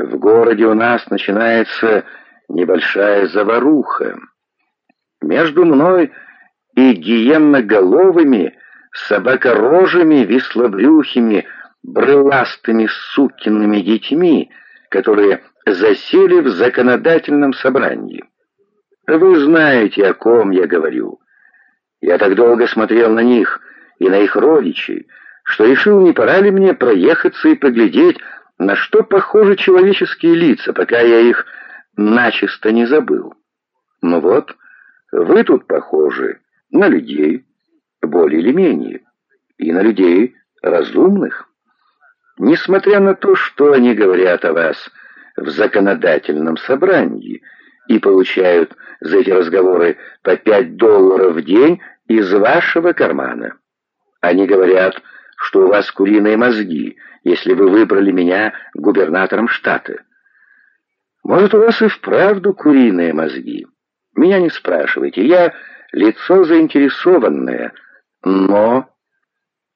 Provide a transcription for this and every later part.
В городе у нас начинается небольшая заваруха. Между мной и гиенноголовыми, собакорожими, веслобрюхими, брыластыми сукиными детьми, которые засели в законодательном собрании. Вы знаете, о ком я говорю. Я так долго смотрел на них и на их родичей, что решил, не пора ли мне проехаться и поглядеть, на что похожи человеческие лица, пока я их начисто не забыл. Ну вот, вы тут похожи на людей, более или менее, и на людей разумных. Несмотря на то, что они говорят о вас в законодательном собрании и получают за эти разговоры по пять долларов в день из вашего кармана. Они говорят, что у вас куриные мозги, если вы выбрали меня губернатором штата. Может, у вас и вправду куриные мозги. Меня не спрашивайте, я лицо заинтересованное, но...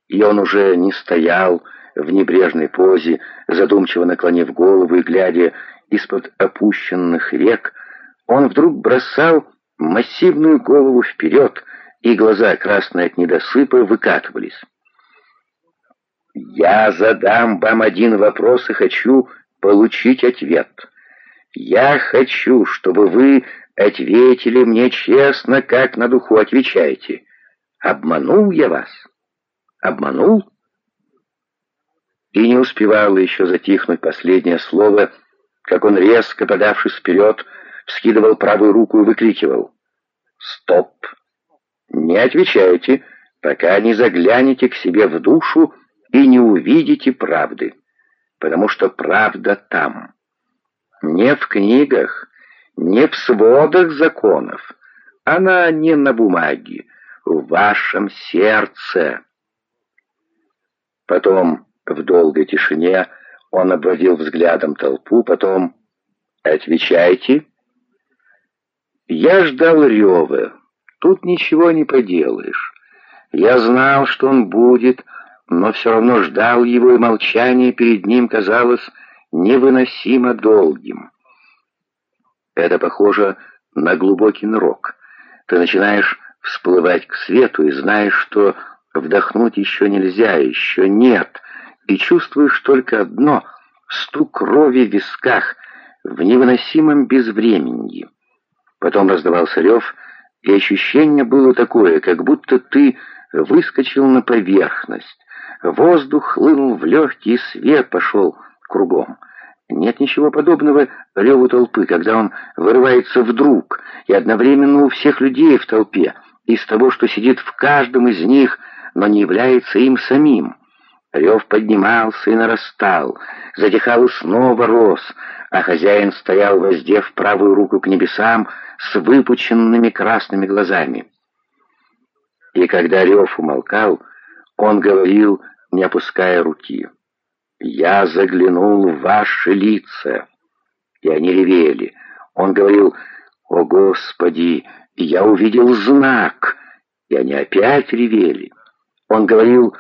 И он уже не стоял в небрежной позе, задумчиво наклонив голову и глядя из-под опущенных рек, он вдруг бросал массивную голову вперед, и глаза, красные от недосыпа, выкатывались. «Я задам вам один вопрос и хочу получить ответ. Я хочу, чтобы вы ответили мне честно, как на духу отвечаете. Обманул я вас? Обманул?» И не успевало еще затихнуть последнее слово, как он, резко подавшись вперед, вскидывал правую руку и выкрикивал «Стоп!» Не отвечайте, пока не заглянете к себе в душу и не увидите правды, потому что правда там. Не в книгах, не в сводах законов, она не на бумаге, в вашем сердце. Потом, в долгой тишине, он обводил взглядом толпу, потом «Отвечайте». Я ждал рева, Тут ничего не поделаешь. Я знал, что он будет, но все равно ждал его, и молчание перед ним казалось невыносимо долгим. Это похоже на глубокий нырок. Ты начинаешь всплывать к свету и знаешь, что вдохнуть еще нельзя, еще нет, и чувствуешь только одно — стук крови в висках в невыносимом безвременье. Потом раздавался рев — и ощущение было такое, как будто ты выскочил на поверхность. Воздух хлынул в легкий, свет пошел кругом. Нет ничего подобного реву толпы, когда он вырывается вдруг, и одновременно у всех людей в толпе, из того, что сидит в каждом из них, но не является им самим. Рев поднимался и нарастал, затихал и снова рос, а хозяин стоял, воздев правую руку к небесам с выпученными красными глазами. И когда рев умолкал, он говорил, не опуская руки, «Я заглянул в ваши лица». И они ревели. Он говорил, «О, Господи, я увидел знак». И они опять ревели. Он говорил,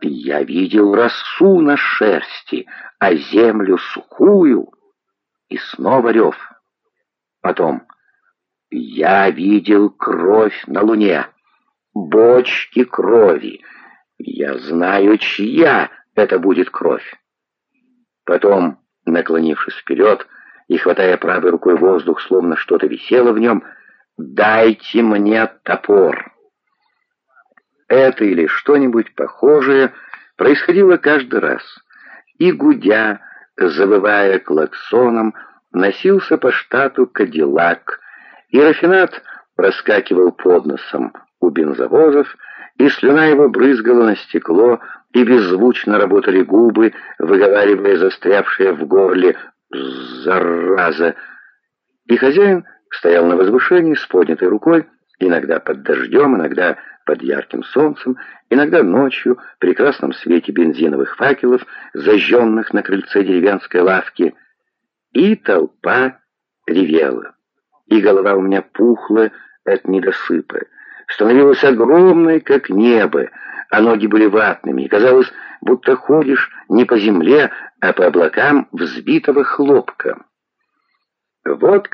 «Я видел росу на шерсти, а землю сухую». И снова рев. Потом «Я видел кровь на луне, бочки крови. Я знаю, чья это будет кровь». Потом, наклонившись вперед и хватая правой рукой воздух, словно что-то висело в нем, «Дайте мне топор». Это или что-нибудь похожее происходило каждый раз. И гудя, завывая клаксоном, носился по штату Кадиллак, и Рафинат проскакивал под носом у бензовозов, и слюна его брызгала на стекло, и беззвучно работали губы, выговаривая застрявшее в горле «зараза». И хозяин стоял на возвышении с поднятой рукой, иногда под дождем, иногда под ярким солнцем, иногда ночью, в прекрасном свете бензиновых факелов, зажженных на крыльце деревенской лавки, и толпа ревела и голова у меня пухла от недосыпа. Становилась огромной, как небо, а ноги были ватными, и казалось, будто ходишь не по земле, а по облакам взбитого хлопка. Вот